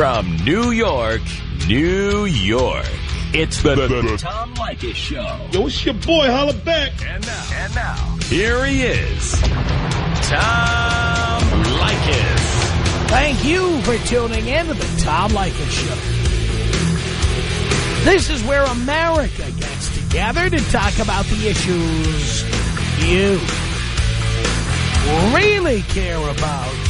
From New York, New York, it's the, the, the Tom Leykis Show. Yo, it's your boy, holla back. And now, and now, here he is, Tom Leykis. Thank you for tuning in to the Tom Leykis Show. This is where America gets together to talk about the issues you really care about.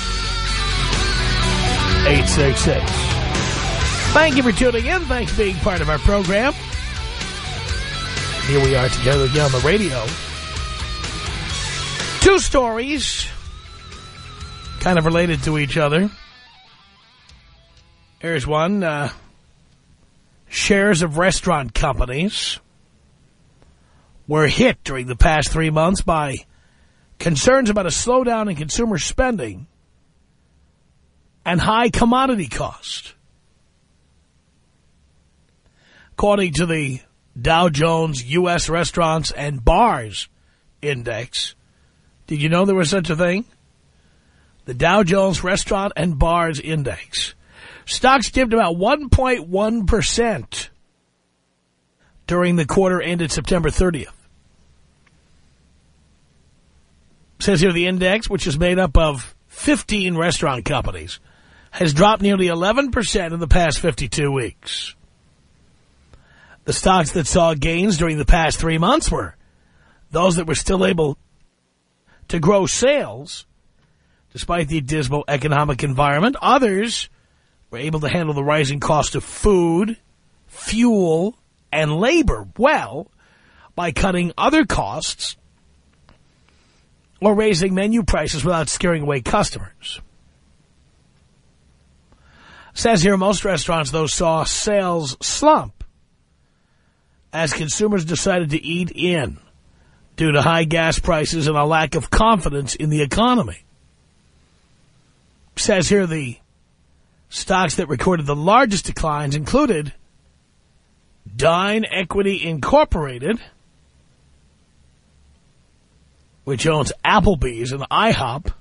1-800-5800-866. Thank you for tuning in. Thanks for being part of our program. Here we are together again on the radio. Two stories, kind of related to each other. Here's one. Uh, shares of restaurant companies were hit during the past three months by concerns about a slowdown in consumer spending and high commodity cost. According to the Dow Jones U.S. Restaurants and Bars Index, did you know there was such a thing? The Dow Jones Restaurant and Bars Index. Stocks dipped about 1.1% during the quarter ended September 30th. says here the index, which is made up of 15 restaurant companies, has dropped nearly 11% in the past 52 weeks. The stocks that saw gains during the past three months were those that were still able to grow sales despite the dismal economic environment. Others were able to handle the rising cost of food, fuel, and labor well by cutting other costs or raising menu prices without scaring away customers. Says here most restaurants, though, saw sales slump as consumers decided to eat in due to high gas prices and a lack of confidence in the economy. Says here the stocks that recorded the largest declines included DineEquity Incorporated, which owns Applebee's and IHOP,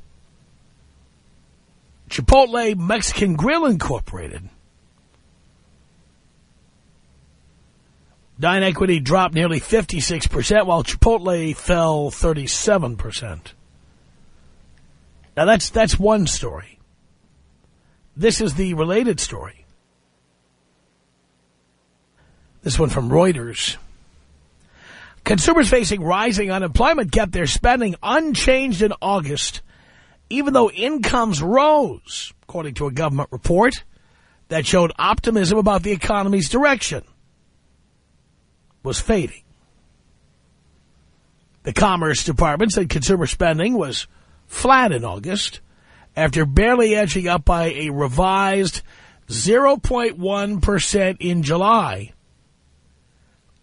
Chipotle Mexican Grill Incorporated. DineEquity dropped nearly 56%, while Chipotle fell 37%. Now, that's, that's one story. This is the related story. This one from Reuters. Consumers facing rising unemployment kept their spending unchanged in August, even though incomes rose, according to a government report that showed optimism about the economy's direction was fading. The Commerce Department said consumer spending was flat in August after barely edging up by a revised 0.1% in July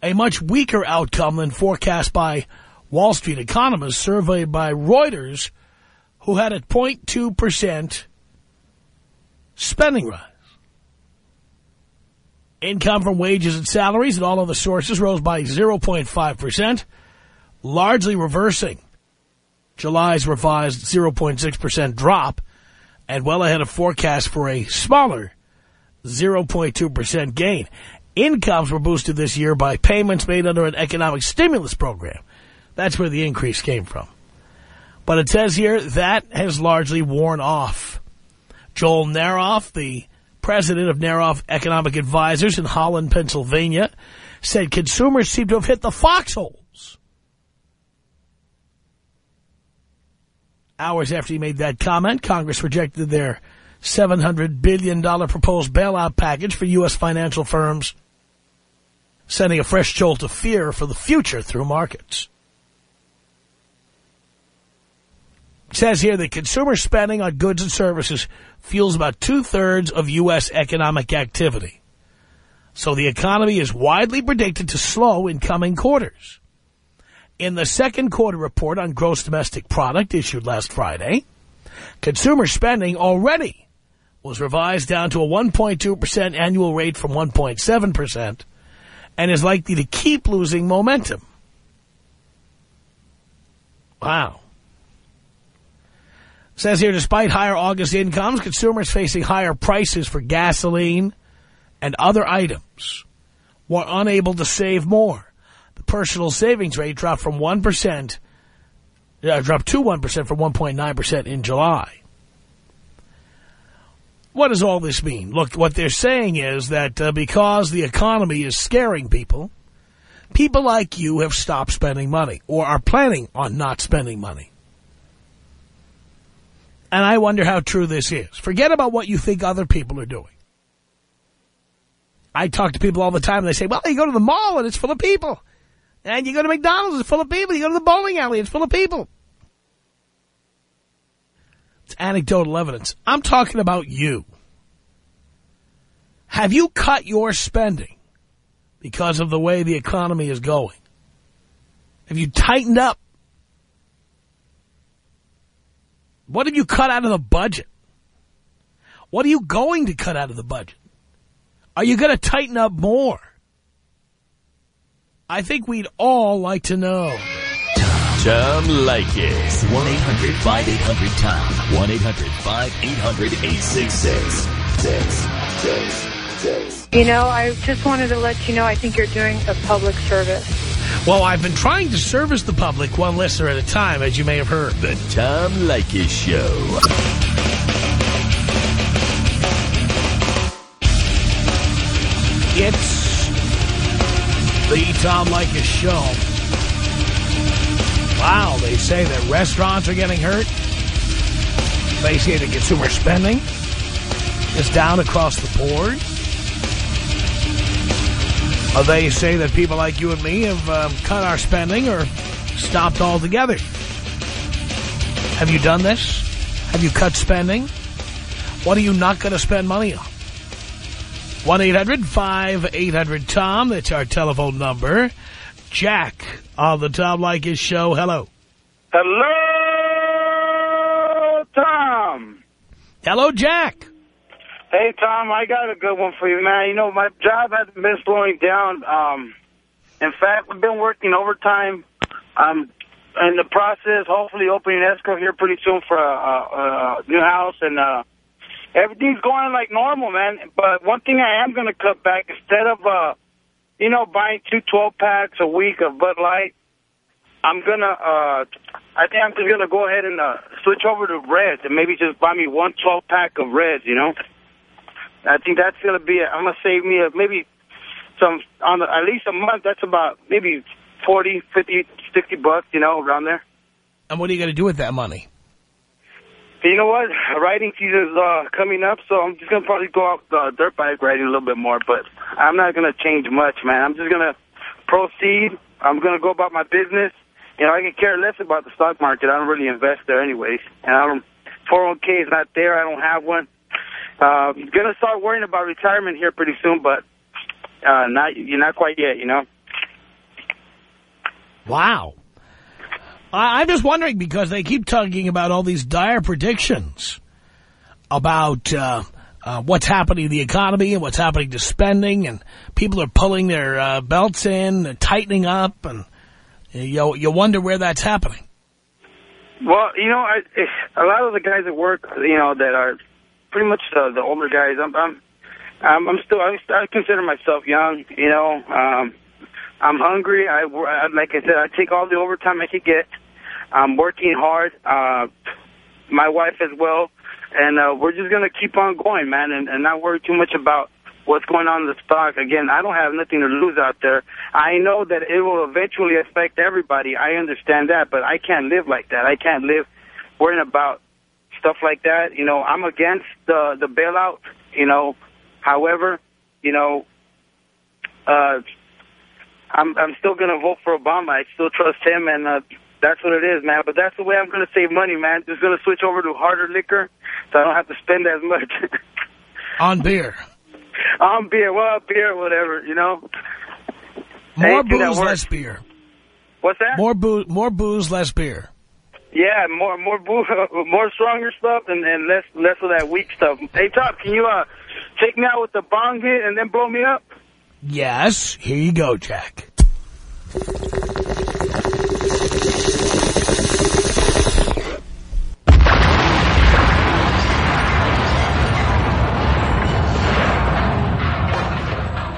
a much weaker outcome than forecast by Wall Street economists surveyed by Reuters, who had a 0.2% spending rise. Income from wages and salaries and all other sources rose by 0.5%, largely reversing July's revised 0.6% drop and well ahead of forecast for a smaller 0.2% gain. Incomes were boosted this year by payments made under an economic stimulus program. That's where the increase came from. But it says here that has largely worn off. Joel Naroff, the president of Naroff Economic Advisors in Holland, Pennsylvania, said consumers seem to have hit the foxholes. Hours after he made that comment, Congress rejected their $700 billion proposed bailout package for U.S. financial firms sending a fresh jolt of fear for the future through markets. It says here that consumer spending on goods and services fuels about two-thirds of U.S. economic activity. So the economy is widely predicted to slow in coming quarters. In the second quarter report on gross domestic product issued last Friday, consumer spending already was revised down to a 1.2% annual rate from 1.7% and is likely to keep losing momentum. Wow. Says here, despite higher August incomes, consumers facing higher prices for gasoline and other items were unable to save more. The personal savings rate dropped from 1%, uh, dropped to 1% from 1.9% in July. What does all this mean? Look, what they're saying is that uh, because the economy is scaring people, people like you have stopped spending money or are planning on not spending money. And I wonder how true this is. Forget about what you think other people are doing. I talk to people all the time and they say, well, you go to the mall and it's full of people. And you go to McDonald's, it's full of people. You go to the bowling alley, it's full of people. It's anecdotal evidence. I'm talking about you. Have you cut your spending because of the way the economy is going? Have you tightened up? What have you cut out of the budget? What are you going to cut out of the budget? Are you going to tighten up more? I think we'd all like to know. Tom Leykis. 1-800-5800-TOM. 1-800-5800-866. You know, I just wanted to let you know I think you're doing a public service. Well, I've been trying to service the public one listener at a time, as you may have heard. The Tom Leykis Show. It's the Tom Leykis Show. Wow, they say that restaurants are getting hurt. They say that consumer spending is down across the board. Uh, they say that people like you and me have um, cut our spending or stopped altogether. Have you done this? Have you cut spending? What are you not going to spend money on? 1-800-5800-TOM. That's our telephone number. Jack on the Tom Leykis show. Hello. Hello, Tom. Hello, Jack. Hey, Tom, I got a good one for you, man. You know, my job hasn't been slowing down. Um, in fact, we've been working overtime. Um, in the process, hopefully opening escrow here pretty soon for a, a, a new house. And uh, everything's going like normal, man. But one thing I am going to cut back, instead of, uh, you know, buying two 12-packs a week of Bud Light, I'm going to, uh, I think I'm just going to go ahead and uh, switch over to Reds and maybe just buy me one 12-pack of Reds, you know? I think that's going to be, I'm going to save me a, maybe some, on the, at least a month, that's about maybe 40, 50, 60 bucks, you know, around there. And what are you going to do with that money? You know what? Riding season's uh, coming up, so I'm just going to probably go out uh, dirt bike riding a little bit more, but I'm not going to change much, man. I'm just going to proceed. I'm going to go about my business. You know, I can care less about the stock market. I don't really invest there anyways. And I don't, 401k is not there. I don't have one. Uh, going to start worrying about retirement here pretty soon, but uh, not you're not quite yet, you know. Wow. I, I'm just wondering because they keep talking about all these dire predictions about uh, uh, what's happening to the economy and what's happening to spending, and people are pulling their uh, belts in, and tightening up, and you you wonder where that's happening. Well, you know, I, a lot of the guys at work, you know, that are pretty much the, the older guys. I'm, I'm, I'm, I'm still, I, I consider myself young. You know, um, I'm hungry. I, I, like I said, I take all the overtime I could get. I'm working hard. Uh, my wife as well, and uh, we're just gonna keep on going, man, and, and not worry too much about what's going on in the stock. Again, I don't have nothing to lose out there. I know that it will eventually affect everybody. I understand that, but I can't live like that. I can't live worrying about stuff like that. You know, I'm against the the bailout. You know, however, you know, uh, I'm I'm still gonna vote for Obama. I still trust him, and uh, that's what it is, man. But that's the way I'm gonna save money, man. Just gonna switch over to harder liquor, so I don't have to spend as much. On beer. I'm beer, well, beer, whatever, you know. More Hey, booze, less beer. What's that? More booze, more booze, less beer. Yeah, more more more stronger stuff and, and less less of that weak stuff. Hey, Top, can you uh take me out with the bong hit and then blow me up? Yes, here you go, Jack.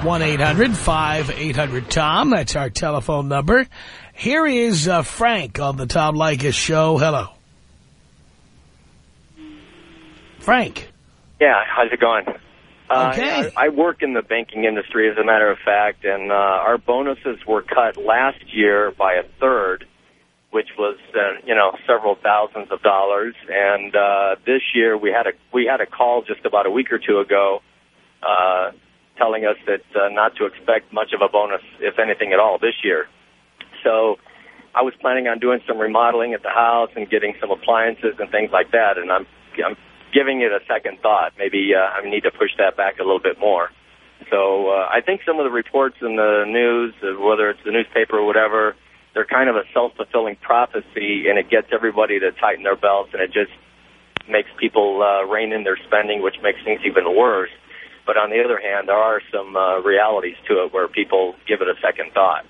One 800 tom That's our telephone number. Here is uh, Frank on the Tom Leykis show. Hello. Frank. Yeah, how's it going? Uh, Okay. I, I work in the banking industry, as a matter of fact, and uh, our bonuses were cut last year by a third, which was uh, you know several thousands of dollars. And uh, this year we had a we had a call just about a week or two ago, uh, telling us that uh, not to expect much of a bonus, if anything at all, this year. So I was planning on doing some remodeling at the house and getting some appliances and things like that, and I'm I'm giving it a second thought. Maybe uh, I need to push that back a little bit more. So uh, I think some of the reports in the news, uh, whether it's the newspaper or whatever, they're kind of a self-fulfilling prophecy, and it gets everybody to tighten their belts, and it just makes people uh, rein in their spending, which makes things even worse. But on the other hand, there are some uh, realities to it where people give it a second thought.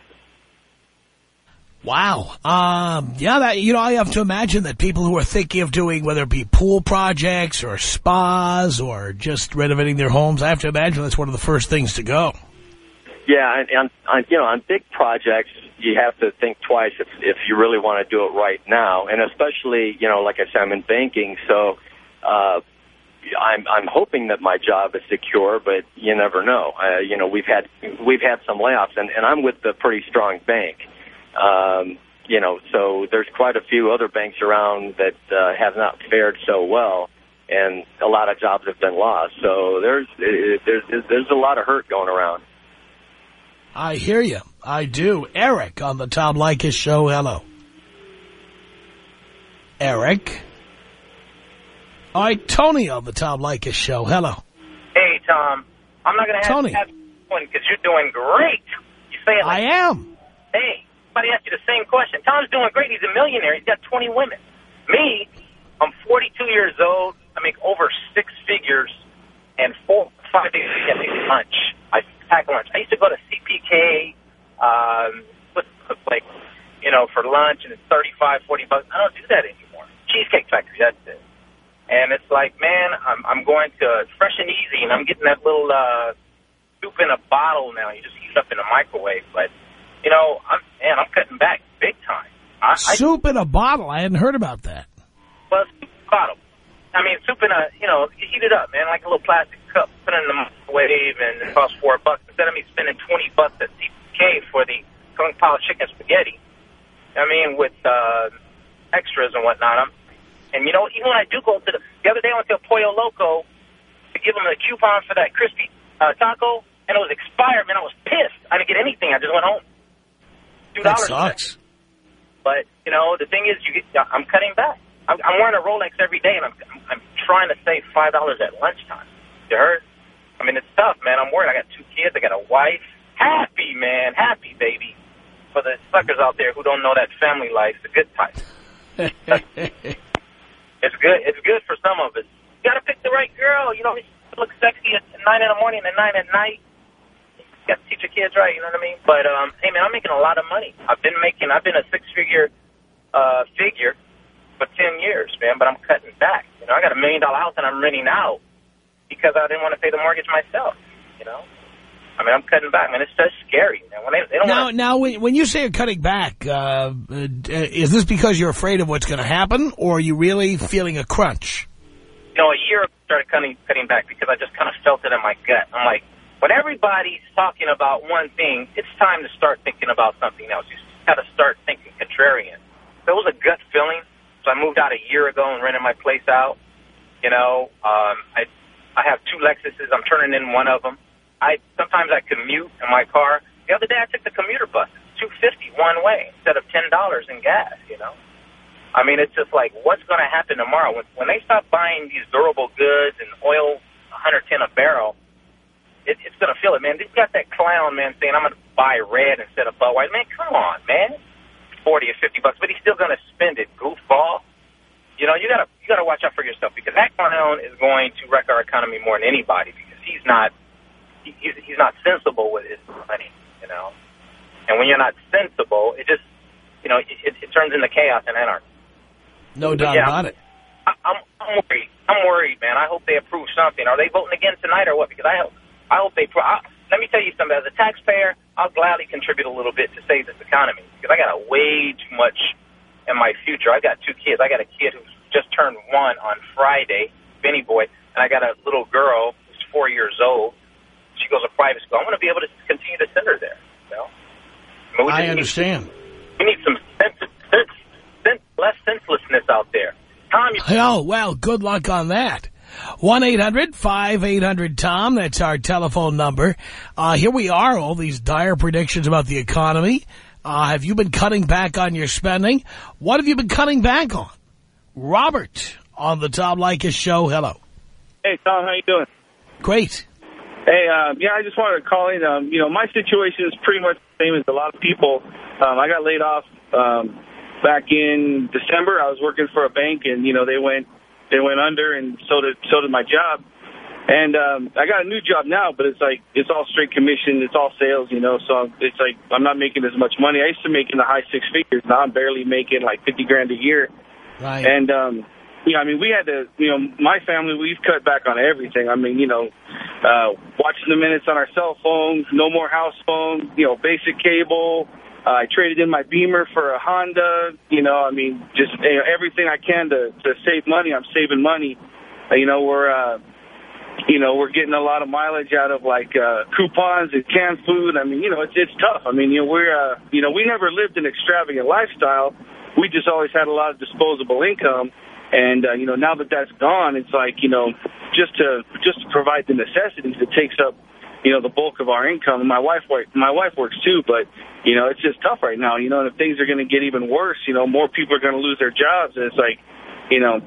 Wow. Um, yeah, that, you know, I have to imagine that people who are thinking of doing, whether it be pool projects or spas or just renovating their homes, I have to imagine that's one of the first things to go. Yeah, and, and you know, on big projects, you have to think twice if if you really want to do it right now, and especially, you know, like I said, I'm in banking, so uh, I'm I'm hoping that my job is secure, but you never know. Uh, you know, we've had we've had some layoffs, and, and I'm with a pretty strong bank. Um, you know, so there's quite a few other banks around that uh, have not fared so well, and a lot of jobs have been lost. So there's there's there's a lot of hurt going around. I hear you. I do. Eric on the Tom Leykis show. Hello. Eric. All right, Tony on the Tom Leykis show. Hello. Hey, Tom. I'm not going to Tony. ask one because you're doing great. You say it like, I am. hey, somebody asked you the same question. Tom's doing great. He's a millionaire. He's got 20 women. Me, I'm 42 years old. I make over six figures, and four, five days a week I lunch. I pack lunch. I used to go to CPK, um, place, you know, for lunch, and it's 35, 40 bucks. I don't do that anymore. Cheesecake Factory, that's. And it's like, man, I'm, I'm going to Fresh and Easy, and I'm getting that little uh, soup in a bottle now. You just heat it up in a microwave. But, you know, I'm, man, I'm cutting back big time. I, I Soup in a bottle. I hadn't heard about that. well, soup in a bottle. I mean, soup in a, you know, you heat it up, man, like a little plastic cup, put it in the microwave, and it costs four bucks. Instead of me spending 20 bucks at CPK for the kung pao chicken spaghetti, I mean, with uh, extras and whatnot. I'm, and, you know, even when I do go to the, the other day I went to a Pollo Loco to give them a coupon for that crispy uh, taco, and it was expired, man. I was pissed. I didn't get anything. I just went home. $2 That sucks. but you know, the thing is, you get, I'm cutting back. I'm, I'm wearing a Rolex every day, and I'm I'm, I'm trying to save five dollars at lunchtime. You heard? I mean, it's tough, man. I'm worried. I got two kids. I got a wife. Happy, man. Happy, baby. For the suckers out there who don't know that family life, the good type. It's good. It's good for some of us. You got to pick the right girl. You know, look sexy at nine in the morning and nine at night. You got to teach your kids right. You know what I mean? But um, hey, man, I'm making a lot of money. I've been making. I've been a six-figure uh, figure for ten years, man. But I'm cutting back. You know, I got a million dollar house and I'm renting out because I didn't want to pay the mortgage myself. You know. I mean, I'm cutting back, man. It's just scary, man. When they, they don't Now, want now, when, when you say you're cutting back, uh, uh, is this because you're afraid of what's going to happen, or are you really feeling a crunch? you know, a year ago I started cutting, cutting back because I just kind of felt it in my gut. I'm like, when everybody's talking about one thing, it's time to start thinking about something else. You got to start thinking contrarian. So it was a gut feeling. So I moved out a year ago and rented my place out. You know, um, I I have two Lexuses. I'm turning in one of them. I sometimes I commute in my car. The other day I took the commuter bus, two fifty one way instead of ten dollars in gas. You know. I mean, it's just like, what's going to happen tomorrow when when they stop buying these durable goods and oil 110 a barrel? it, it's going to feel it, man. They've got that clown, man, saying I'm going to buy red instead of Budweiser. Man, come on, man. 40 or 50 bucks, but he's still going to spend it, goofball. You know, you got to you got to watch out for yourself because that clown is going to wreck our economy more than anybody because he's not he, he's he's not sensible with his money, you know. And when you're not sensible, it just you know it, it, turns into chaos and anarchy. No doubt yeah. about it. I, I'm I'm worried. I'm worried, man. I hope they approve something. Are they voting again tonight or what? Because I hope I hope they. Pro- I, let me tell you something. As a taxpayer, I'll gladly contribute a little bit to save this economy because I got a way too much in my future. I got two kids. I got a kid who's just turned one on Friday, Benny Boy, and I got a little girl who's four years old. She goes to private school. I want to be able to continue to send her there. You know? I, mean, we I understand. Need, we need some sense, sense, sense, less senselessness out there. Tom, you Oh, well, good luck on that. 1-800-5800-TOM. That's our telephone number. Uh, here we are, all these dire predictions about the economy. Uh, have you been cutting back on your spending? What have you been cutting back on? Robert on the Tom Leykis show. Hello. Hey, Tom, how you doing? Great. Hey, um, yeah, I just wanted to call in. Um, you know, my situation is pretty much the same as a lot of people. Um, I got laid off um, back in December. I was working for a bank, and you know they went they went under, and so did so did my job. And um, I got a new job now, but it's like it's all straight commission, it's all sales, you know. So it's like I'm not making as much money. I used to make in the high six figures. Now I'm barely making like fifty grand a year. Right. And um, yeah, I mean, we had to, you know, my family, we've cut back on everything. I mean, you know, uh, watching the minutes on our cell phones, no more house phone, you know, basic cable. Uh, I traded in my Beamer for a Honda. You know, I mean, just you know, everything I can to to save money. I'm saving money. Uh, you know, we're uh, you know we're getting a lot of mileage out of like uh, coupons and canned food. I mean, you know, it's it's tough. I mean, you know, we're uh, you know we never lived an extravagant lifestyle. We just always had a lot of disposable income. And uh, you know, now that that's gone, it's like you know, just to just to provide the necessities, it takes up you know the bulk of our income. My wife work, my wife works too, but you know, it's just tough right now. You know, and if things are going to get even worse, you know, more people are going to lose their jobs, and it's like, you know,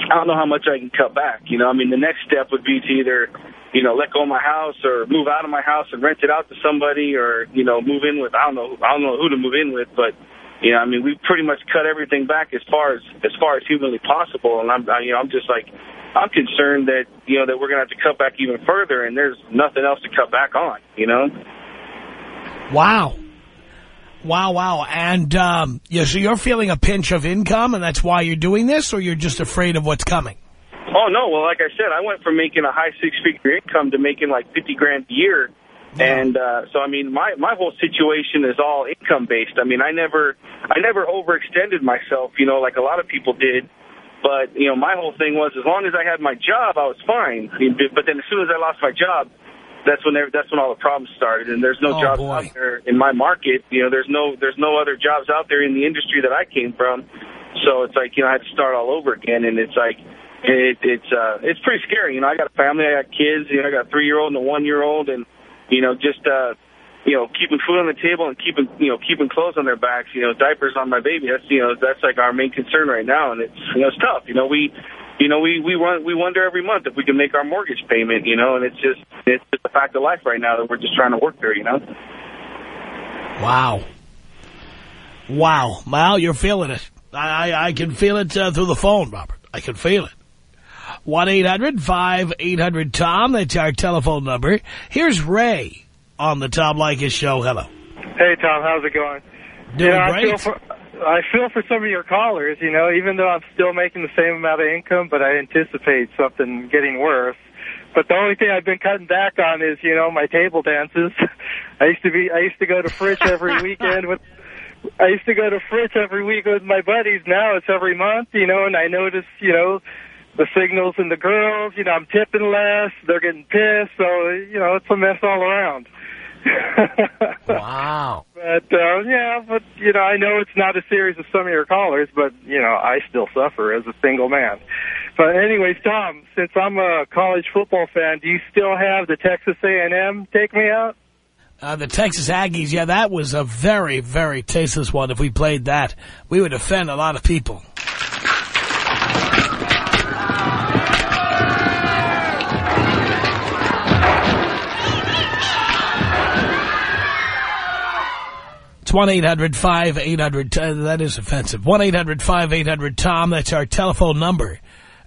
I don't know how much I can cut back. You know, I mean, the next step would be to either, you know, let go of my house or move out of my house and rent it out to somebody, or you know, move in with I don't know I don't know who to move in with, but you know, I mean, we've pretty much cut everything back as far as as far as humanly possible, and I'm, I, you know, I'm just like, I'm concerned that you know that we're gonna have to cut back even further, and there's nothing else to cut back on, you know. Wow. Wow, wow. And um, yeah, so you're feeling a pinch of income, and that's why you're doing this, or you're just afraid of what's coming? Oh no, well, like I said, I went from making a high six-figure income to making like fifty grand a year. And uh, so, I mean, my my whole situation is all income based. I mean, I never I never overextended myself, you know, like a lot of people did. But you know, my whole thing was as long as I had my job, I was fine. But then as soon as I lost my job, that's when that's when all the problems started. And there's no Oh, jobs boy. out there in my market. You know, there's no there's no other jobs out there in the industry that I came from. So it's like you know I had to start all over again, and it's like it, it's uh it's pretty scary. You know, I got a family, I got kids. You know, I got a three year old and a one year old, and you know, just uh, you know, keeping food on the table and keeping you know keeping clothes on their backs. You know, diapers on my baby. That's you know that's like our main concern right now, and it's you know it's tough. You know, we you know we we run we wonder every month if we can make our mortgage payment. You know, and it's just it's just a fact of life right now that we're just trying to work there. You know. Wow. Wow. Well, you're feeling it. I, I, I can feel it uh, through the phone, Robert. I can feel it. 1-800-5800-TOM. That's our telephone number. Here's Ray on the Tom Leykis show. Hello. Hey, Tom, how's it going? Doing you know, I great. feel, for, I feel for some of your callers, you know, even though I'm still making the same amount of income, but I anticipate something getting worse. But the only thing I've been cutting back on is, you know, my table dances. I used to be, I used to go to Fritz every weekend with, I used to go to Fritz every week with my buddies. Now it's every month, you know, and I notice, you know, the signals and the girls, you know, I'm tipping less, they're getting pissed, so, you know, it's a mess all around. Wow. But, uh, yeah, but, you know, I know it's not as serious as some of your callers, but, you know, I still suffer as a single man. But anyways, Tom, since I'm a college football fan, do you still have the Texas A&M Take Me Out? Uh, the Texas Aggies, yeah, that was a very, very tasteless one. If we played that, we would offend a lot of people. It's 1-800-5800. Uh, that is offensive. 1-800-5800-TOM. That's our telephone number.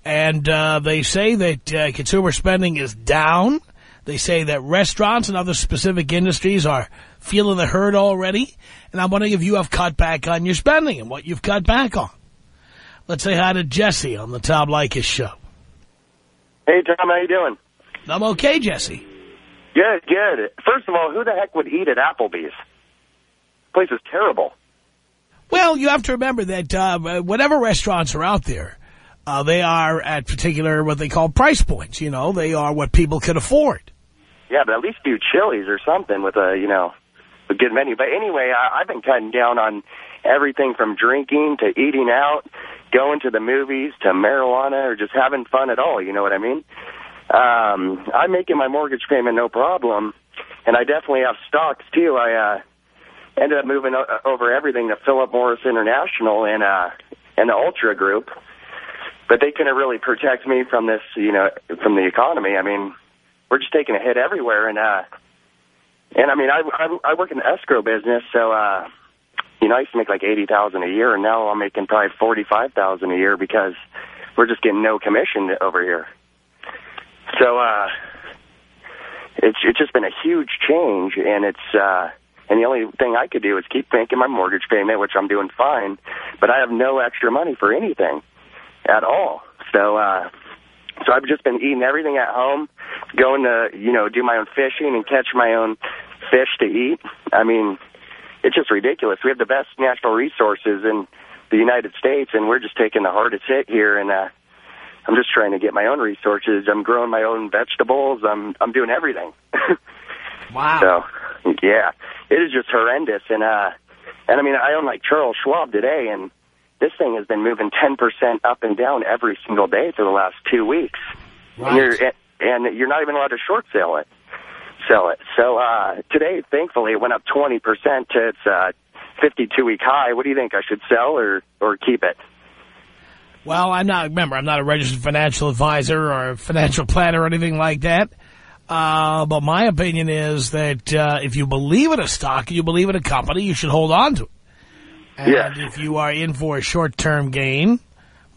And uh, they say that uh, consumer spending is down. They say that restaurants and other specific industries are feeling the hurt already. And I'm wondering if you have cut back on your spending and what you've cut back on. Let's say hi to Jesse on the Tom Leykis show. Hey, Tom, how you doing? I'm okay, Jesse. Good, good. First of all, who the heck would eat at Applebee's? Place is terrible. Well, you have to remember that uh, whatever restaurants are out there, uh, they are at particular what they call price points. You know, they are what people can afford. Yeah, but at least do Chili's or something with a, you know, a good menu. But anyway, I, I've been cutting down on everything from drinking to eating out, going to the movies to marijuana or just having fun at all. You know what I mean? Um, I'm making my mortgage payment no problem, and I definitely have stocks too. I uh, ended up moving over everything to Philip Morris International and uh, and the Altria Group, but they couldn't really protect me from this, you know, from the economy. I mean, we're just taking a hit everywhere, and uh, and I mean, I I, I work in the escrow business, so uh, you know, I used to make like eighty thousand a year, and now I'm making probably forty five thousand a year because we're just getting no commission over here. So uh, it's it's just been a huge change, and it's uh, and the only thing I could do is keep making my mortgage payment, which I'm doing fine, but I have no extra money for anything at all. So uh, so I've just been eating everything at home, going to you know do my own fishing and catch my own fish to eat. I mean, it's just ridiculous. We have the best natural resources in the United States, and we're just taking the hardest hit here, and uh, I'm just trying to get my own resources. I'm growing my own vegetables. I'm I'm doing everything. wow. So, yeah, it is just horrendous. And uh, and I mean, I own like Charles Schwab today, and this thing has been moving 10% up and down every single day for the last two weeks. Right. And you're and you're not even allowed to short sell it. Sell it. So uh, today, thankfully, it went up 20% to its uh, 52-week high. What do you think? I should sell or or keep it? Well, I'm not, remember, I'm not a registered financial advisor or a financial planner or anything like that. Uh, but my opinion is that uh, if you believe in a stock, you believe in a company, you should hold on to it. And Yes. if you are in for a short-term gain,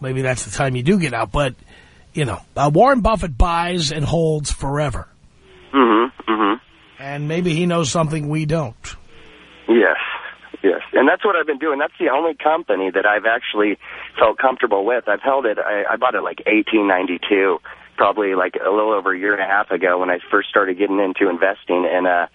maybe that's the time you do get out. But, you know, uh, Warren Buffett buys and holds forever. Mm-hmm. Mm-hmm. And maybe he knows something we don't. Yes, yes. And that's what I've been doing. That's the only company that I've actually felt comfortable with. I've held it, I, I bought it like 1892, probably like a little over a year and a half ago when I first started getting into investing. And, uh,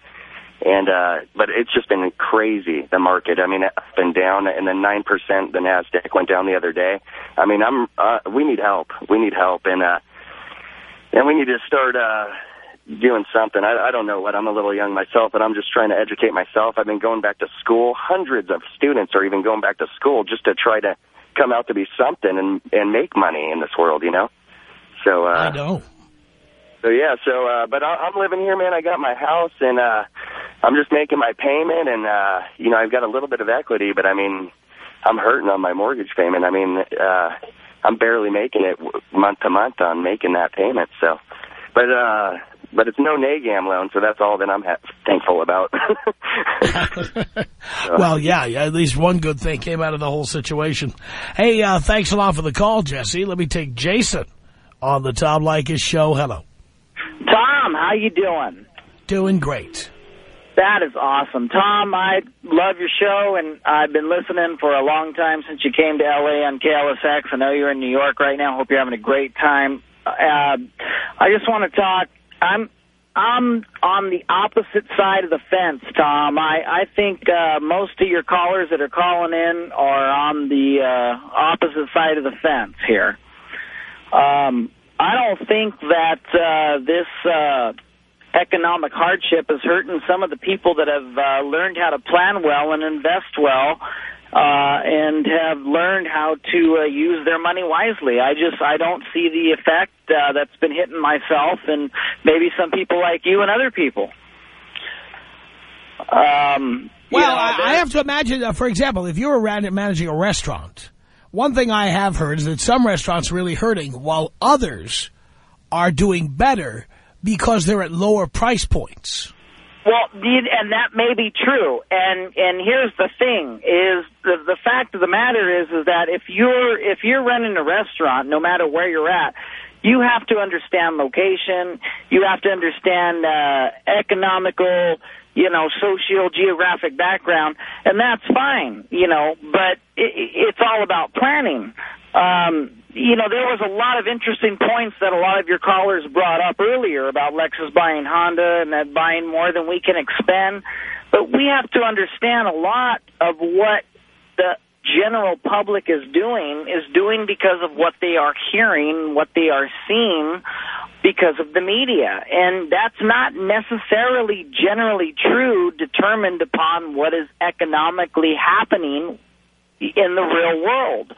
and, uh, but it's just been crazy, the market. I mean, up and down, and then 9% the NASDAQ went down the other day. I mean, I'm, uh, we need help. We need help. And, uh, and we need to start, uh, doing something. I, I don't know what. I'm a little young myself, but I'm just trying to educate myself. I've been going back to school. Hundreds of students are even going back to school just to try to come out to be something and and make money in this world, you know. So uh, I know. so yeah, so uh, but I, I'm living here, man. I got my house, and uh, I'm just making my payment, and uh, you know I've got a little bit of equity, but I mean I'm hurting on my mortgage payment. I mean uh, I'm barely making it w- month to month on making that payment. So, but uh, but it's no neg-am loan, so that's all that I'm ha- thankful about. Well, yeah, yeah, at least one good thing came out of the whole situation. Hey, uh, thanks a lot for the call, Jesse. Let me take Jason on the Tom Leykis show. Hello. Tom, how you doing? Doing great. That is awesome. Tom, I love your show, and I've been listening for a long time since you came to L.A. on KLSX. I know you're in New York right now. Hope you're having a great time. Uh, I just want to talk. I'm I'm on the opposite side of the fence, Tom. I, I think uh, most of your callers that are calling in are on the uh, opposite side of the fence here. Um, I don't think that uh, this uh, economic hardship is hurting some of the people that have uh, learned how to plan well and invest well uh, and have learned how to uh, use their money wisely. I just I don't see the effect uh, that's been hitting myself and maybe some people like you and other people. Um, you Well, know, I, I have to imagine, uh, for example, if you're around managing a restaurant, one thing I have heard is that some restaurants are really hurting while others are doing better because they're at lower price points. Well, and that may be true. And and here's the thing: is the the fact of the matter is is that if you're if you're running a restaurant, no matter where you're at, you have to understand location. You have to understand uh, economical, you know, socio geographic background, and that's fine, you know. But it, it's all about planning. Um, you know, there was a lot of interesting points that a lot of your callers brought up earlier about Lexus buying Honda and that buying more than we can expend. But we have to understand a lot of what the general public is doing is doing because of what they are hearing, what they are seeing because of the media. And that's not necessarily generally true determined upon what is economically happening in the real world.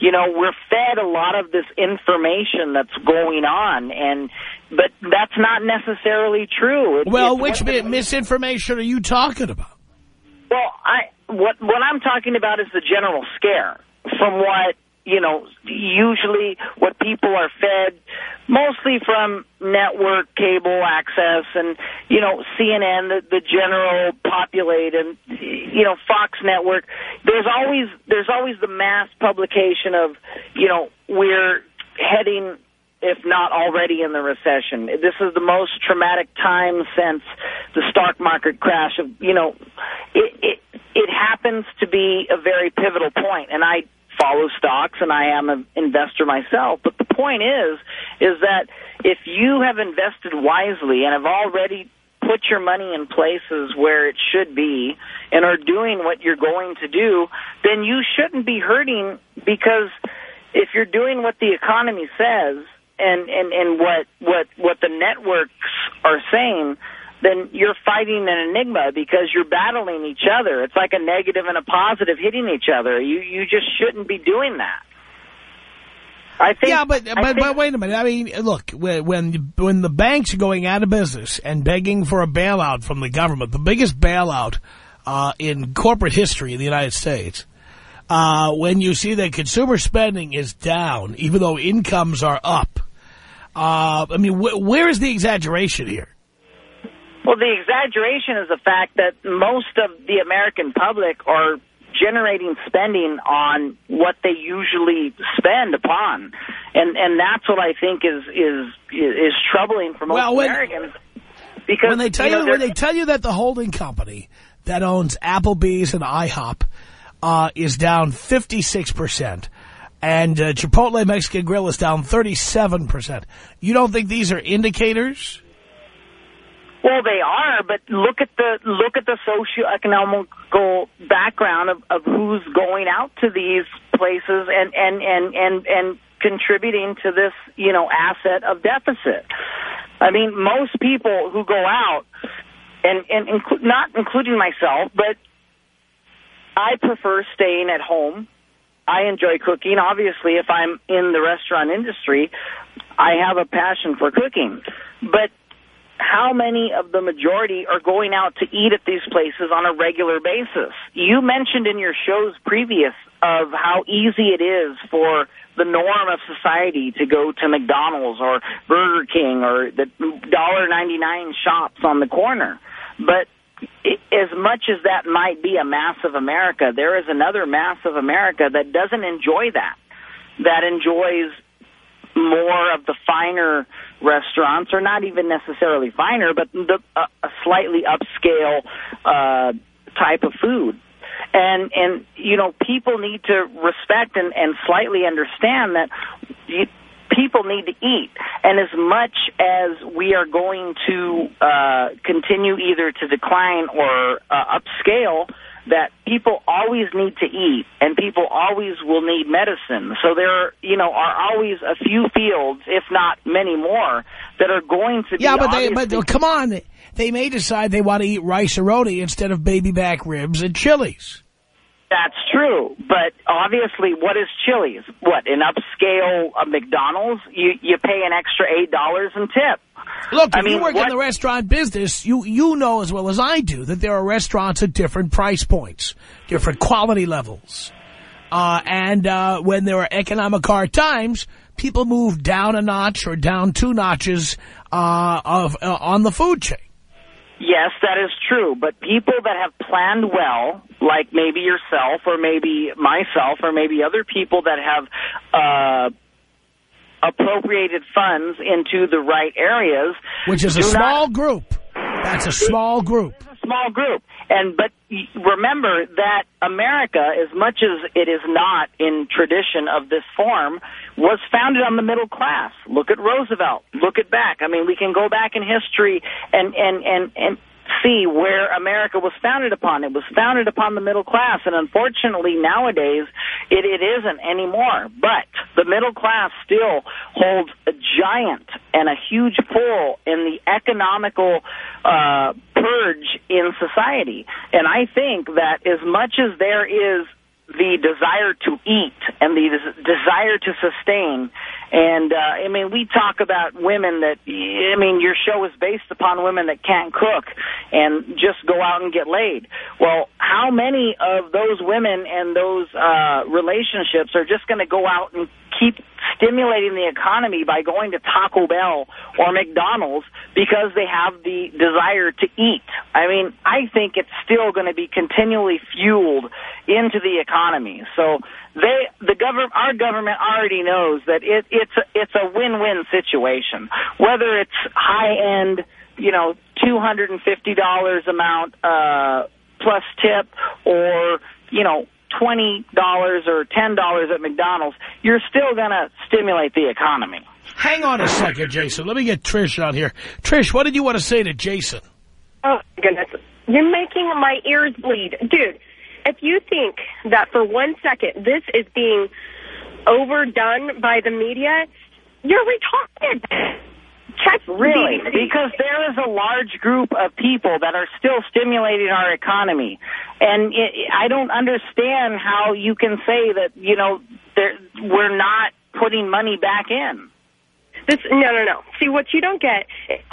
You know, we're fed a lot of this information that's going on, and but that's not necessarily true. It- Well, which mi- misinformation are you talking about? well, I what what I'm talking about is the general scare from what you know usually what people are fed mostly from network cable access and you know CNN the the general populate and you know Fox network there's always there's always the mass publication of you know we're heading if not already in the recession. This is the most traumatic time since the stock market crash. Of you know, it it it happens to be a very pivotal point, and I follow stocks and I am an investor myself. But the point is, is that if you have invested wisely and have already put your money in places where it should be and are doing what you're going to do, then you shouldn't be hurting because if you're doing what the economy says and, and, and what, what, what the networks are saying, then you're fighting an enigma because you're battling each other. It's like a negative and a positive hitting each other. You, you just shouldn't be doing that. I think. yeah, but but, think- but wait a minute. I mean, look, when when when the banks are going out of business and begging for a bailout from the government, the biggest bailout uh, in corporate history in the United States, uh, when you see that consumer spending is down, even though incomes are up, uh, I mean, wh where is the exaggeration here? Well, the exaggeration is the fact that most of the American public are generating spending on what they usually spend upon, and and that's what I think is is is troubling for most Well, when- Americans. Because when they tell you, you, when they tell you that the holding company that owns Applebee's and IHOP uh, is down 56 percent, and uh, Chipotle Mexican Grill is down 37 percent, you don't think these are indicators? Well, they are, but look at the look at the socioeconomical background of, of who's going out to these places and and and and and contributing to this, you know, asset of deficit. I mean, most people who go out, and and inclu- not including myself, but I prefer staying at home. I enjoy cooking. Obviously, if I'm in the restaurant industry, I have a passion for cooking. But how many of the majority are going out to eat at these places on a regular basis? You mentioned in your shows previous of how easy it is for the norm of society to go to McDonald's or Burger King or the $1.99 shops on the corner. But as much as that might be a mass of America, there is another mass of America that doesn't enjoy that, that enjoys more of the finer restaurants, or not even necessarily finer, but the, a, a slightly upscale uh, type of food. And and you know people need to respect and, and slightly understand that you, people need to eat. And as much as we are going to uh, continue either to decline or uh, upscale, that people always need to eat and people always will need medicine. So there, you know, are always a few fields, if not many more, that are going to be Yeah, but they, but come on, they may decide they want to eat rice roti instead of baby back ribs and Chili's. That's true, but obviously, what is Chili's? What an upscale uh, McDonald's? You you pay an extra eight dollars in tip. Look, I if you work what- in the restaurant business, you you know as well as I do that there are restaurants at different price points, different quality levels. Uh, and uh, when there are economic hard times, people move down a notch or down two notches uh, of uh, on the food chain. Yes, that is true. But people that have planned well, like maybe yourself or maybe myself or maybe other people that have uh, appropriated funds into the right areas. Which is a small not- group. That's a small group. It's a small group. And but remember that America, as much as it is not in tradition of this form, was founded on the middle class. Look at Roosevelt. Look at back. I mean, we can go back in history and and and and see where America was founded upon. It was founded upon the middle class, and unfortunately nowadays it, it isn't anymore. But the middle class still holds a giant and a huge pull in the economical uh, purge in society. And I think that as much as there is the desire to eat and the desire to sustain. And, uh, I mean, we talk about women that, I mean, your show is based upon women that can't cook and just go out and get laid. Well, how many of those women and those uh, relationships are just going to go out and keep stimulating the economy by going to Taco Bell or McDonald's because they have the desire to eat. I mean, I think it's still going to be continually fueled into the economy. So they, the government, our government already knows that it, it's a, it's a win-win situation. Whether it's high-end, you know, two hundred and fifty dollars amount uh, plus tip, or you know twenty dollars or ten dollars at McDonald's, you're still going to stimulate the economy. Hang on a second, Jason. Let me get Trish on here. Trish, what did you want to say to Jason? Oh, goodness. You're making my ears bleed. Dude, if you think that for one second this is being overdone by the media, you're retarded. Check Really? Because there is a large group of people that are still stimulating our economy. And it, I don't understand how you can say that, you know, there, we're not putting money back in. This, no, no, no. See, what you don't get,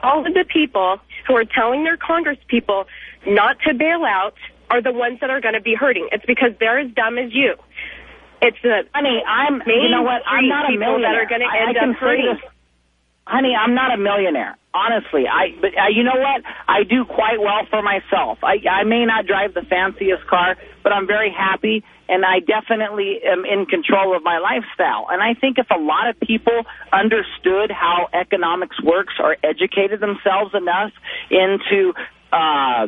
all of the people who are telling their Congress people not to bail out are the ones that are going to be hurting. It's because they're as dumb as you. It's the Honey, I'm, you know what, I'm not a people that millionaire. are going to I- I end can up say hurting. this Honey, I'm not a millionaire. Honestly, I but uh, you know what? I do quite well for myself. I I may not drive the fanciest car, but I'm very happy and I definitely am in control of my lifestyle. And I think if a lot of people understood how economics works or educated themselves enough into uh,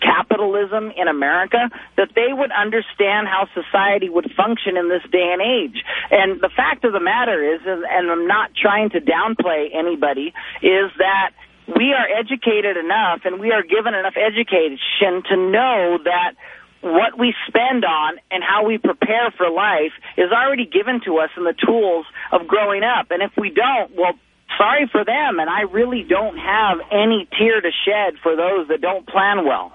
capitalism in America, that they would understand how society would function in this day and age. And the fact of the matter is, and I'm not trying to downplay anybody, is that we are educated enough and we are given enough education to know that what we spend on and how we prepare for life is already given to us in the tools of growing up. And if we don't, well, sorry for them. And I really don't have any tear to shed for those that don't plan well.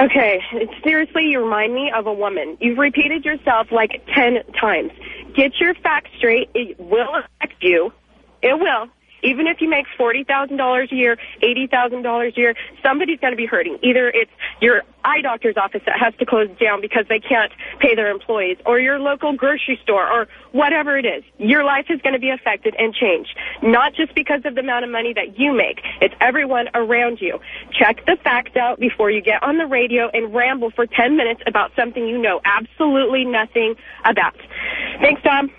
Okay, seriously, you remind me of a woman. You've repeated yourself like ten times. Get your facts straight. It will affect you. It will. Even if you make $40,000 a year, $80,000 a year, somebody's going to be hurting. Either it's your eye doctor's office that has to close down because they can't pay their employees, or your local grocery store, or whatever it is. Your life is going to be affected and changed. Not just because of the amount of money that you make. It's everyone around you. Check the facts out before you get on the radio and ramble for 10 minutes about something you know absolutely nothing about. Thanks, Tom.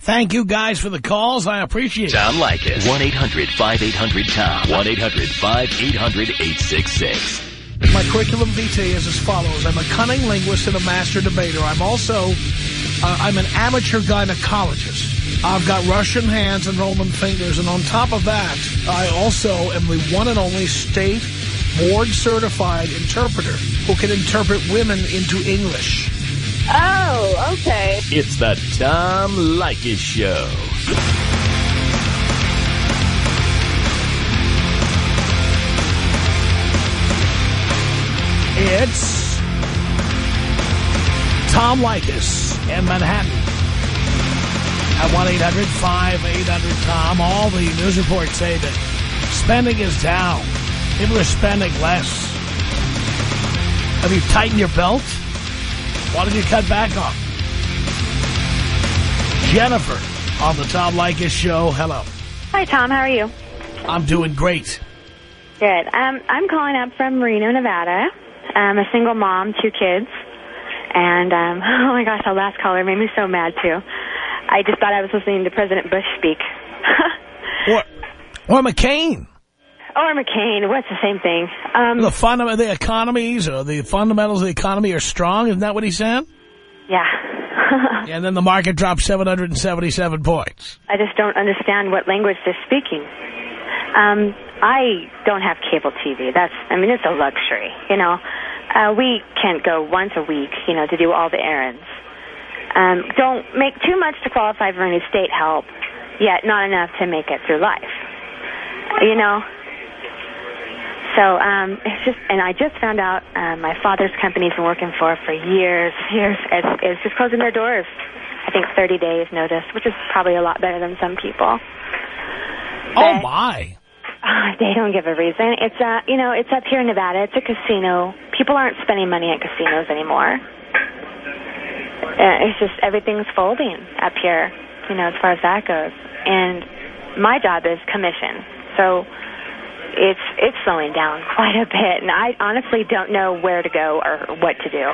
Thank you guys for the calls. I appreciate it. Tom Leykis. 1-800-5800-TOM. 1-800-5800-866. My curriculum vitae is as follows. I'm a cunning linguist and a master debater. I'm also, uh, I'm an amateur gynecologist. I've got Russian hands and Roman fingers. And on top of that, I also am the one and only state board-certified interpreter who can interpret women into English. Oh, okay. It's the Tom Leykis Show. It's Tom Leykis in Manhattan at 1-800-5800-TOM. All the news reports say that spending is down. People are spending less. Have you tightened your belt? Why did you cut back on? Jennifer on the Tom Leykis show. Hello. Hi, Tom. How are you? I'm doing great. Good. Um, I'm calling up from Reno, Nevada. I'm a single mom, two kids. And, um, oh my gosh, the last caller made me so mad, too. I just thought I was listening to President Bush speak. or, or McCain. Or McCain. What's the same thing? Um, the, funda the economies or the fundamentals of the economy are strong. Isn't that what he said? Yeah. and then the market dropped 777 points. I just don't understand what language they're speaking. Um, I don't have cable TV. That's, I mean, it's a luxury, you know. Uh, we can't go once a week, you know, to do all the errands. Um, don't make too much to qualify for any state help, yet not enough to make it through life. You know? So, um, it's just, and I just found out uh, my father's company's been working for for years, years, is, is just closing their doors. I think 30 days notice, which is probably a lot better than some people. Oh, my. Uh, they don't give a reason. It's uh, you know, it's up here in Nevada. It's a casino. People aren't spending money at casinos anymore. Uh, it's just everything's folding up here, you know, as far as that goes. And my job is commission, so it's it's slowing down quite a bit. And I honestly don't know where to go or what to do.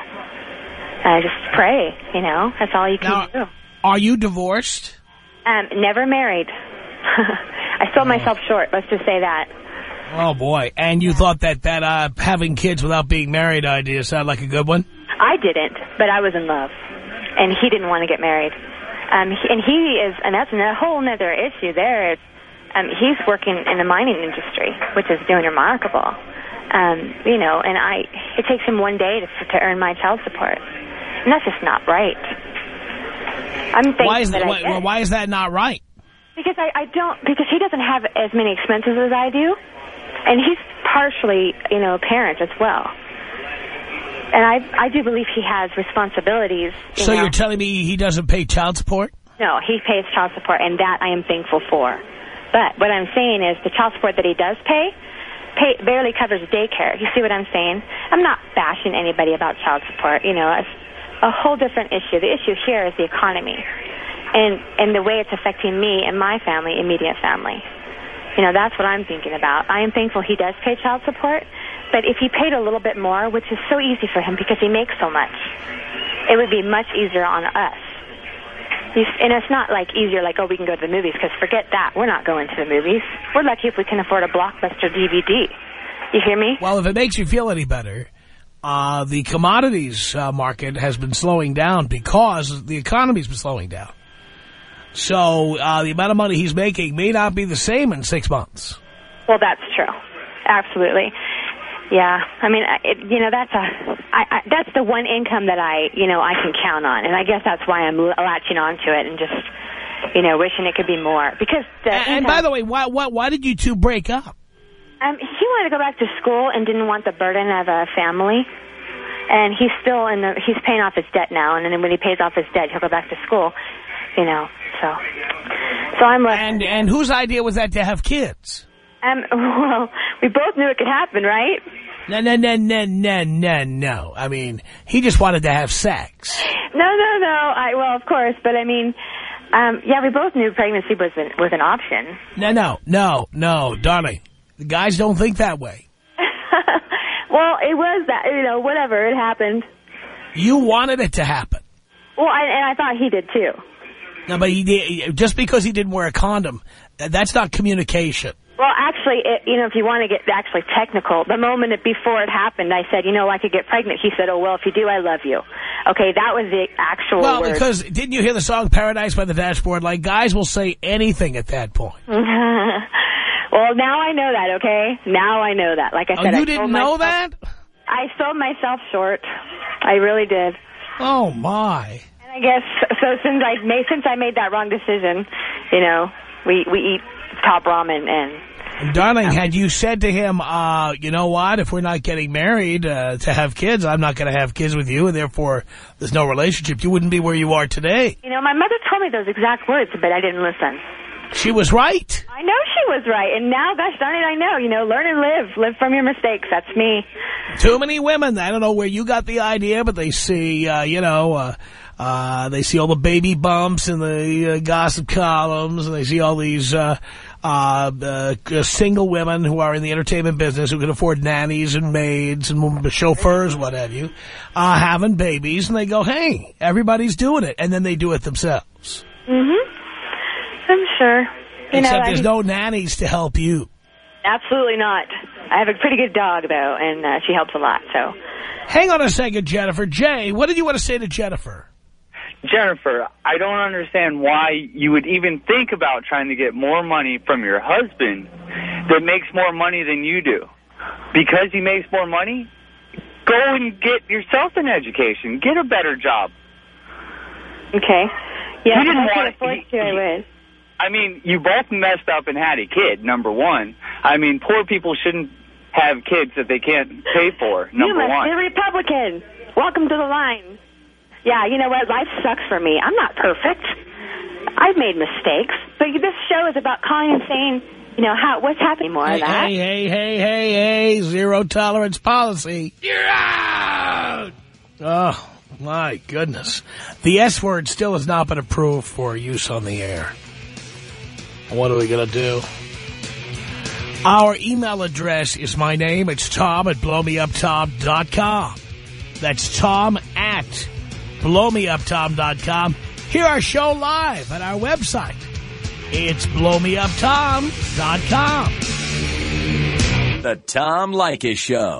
I just pray, you know. That's all you can now, do. Are you divorced? Um, never married. I sold myself short. Let's just say that. Oh boy! And you thought that that uh, having kids without being married idea sounded like a good one? I didn't, but I was in love, and he didn't want to get married. Um, and he is, and that's a whole other issue. There, um, he's working in the mining industry, which is doing remarkable. Um, you know, and I, it takes him one day to to earn my child support, and that's just not right. I'm thankful why is that? that Why, why is that not right? Because I, I don't, because he doesn't have as many expenses as I do. And he's partially, you know, a parent as well. And I, I do believe he has responsibilities. You So know. you're telling me he doesn't pay child support? No, he pays child support, and that I am thankful for. But what I'm saying is the child support that he does pay, pay barely covers daycare. You see what I'm saying? I'm not bashing anybody about child support. You know, it's a whole different issue. The issue here is the economy and, and the way it's affecting me and my family, immediate family. You know, that's what I'm thinking about. I am thankful he does pay child support, but if he paid a little bit more, which is so easy for him because he makes so much, it would be much easier on us. And it's not like easier like, oh, we can go to the movies, because forget that. We're not going to the movies. We're lucky if we can afford a blockbuster DVD. You hear me? Well, if it makes you feel any better, uh, the commodities uh, market has been slowing down because the economy's been slowing down. So uh, the amount of money he's making may not be the same in six months. Well, that's true. Absolutely. Yeah. I mean, I- it, you know, that's a, I, I, that's the one income that I, you know, I can count on. And I guess that's why I'm l- latching onto it and just, you know, wishing it could be more. Because the And, and by the way, why, why, why did you two break up? Um, he wanted to go back to school and didn't want the burden of a family. And he's still in the, he's paying off his debt now. And then when he pays off his debt, he'll go back to school, you know, so. So I'm left. And, and whose idea was that to have kids? Um, well, we both knew it could happen, right? No, no, no, no, no, no, no. I mean, he just wanted to have sex. No, no, no. I, well, of course, but I mean, um, yeah, we both knew pregnancy was an, was an option. No, no, no, no, darling. The guys don't think that way. Well, it was that, you know, whatever, it happened. You wanted it to happen. Well, I, and I thought he did too. No, but he did, just because he didn't wear a condom, that's not communication. Well, actually, it, you know, if you want to get actually technical, the moment it, before it happened, I said, you know, I could get pregnant. He said, oh, well, if you do, I love you. Okay, that was the actual Well, word. because didn't you hear the song Paradise by the Dashboard? Like, guys will say anything at that point. well, now I know that, okay? Now I know that. Like I Oh, said, you I didn't know myself- that? I sold myself short. I really did. Oh, my. And I guess so. Since I made since I made that wrong decision, you know, we we eat top ramen and darling, had you said to him, uh, you know what, if we're not getting married uh, to have kids, I'm not going to have kids with you, and therefore there's no relationship, you wouldn't be where you are today. you know, my mother told me those exact words, but I didn't listen. She was right. I know she was right, and now, gosh darn it, I know. You know, learn and live. Live from your mistakes. That's me. Too many women, I don't know where you got the idea, but they see, uh, you know, uh, uh, they see all the baby bumps in the uh, gossip columns, and they see all these uh, uh, uh, single women who are in the entertainment business who can afford nannies and maids and chauffeurs, what have you, uh, having babies, and they go, hey, everybody's doing it, and then they do it themselves. Mm-hmm. I'm sure. You Except know, I- there's no nannies to help you. Absolutely not. I have a pretty good dog, though, and uh, she helps a lot, so. Hang on a second, Jennifer. Jay, what did you want to say to Jennifer? Jennifer, I don't understand why you would even think about trying to get more money from your husband that makes more money than you do. Because he makes more money, go and get yourself an education. Get a better job. Okay. Yeah, He didn't I want- afford to, I would. I mean, you both messed up and had a kid, number one. I mean, poor people shouldn't have kids that they can't pay for, you number must one. be a Republican. Welcome to the line. Yeah, you know what? Life sucks for me. I'm not perfect. I've made mistakes. But this show is about calling and saying, you know, how what's happening more Hey, of that. hey, hey, hey, hey, hey, zero tolerance policy. You're out! Oh, my goodness. The S word still has not been approved for use on the air. What are we going to do? Our email address is my name. It's Tom at blowmeuptom.com. That's Tom at blowmeuptom.com. Hear our show live at our website. It's blowmeuptom.com. The Tom Leykis Show.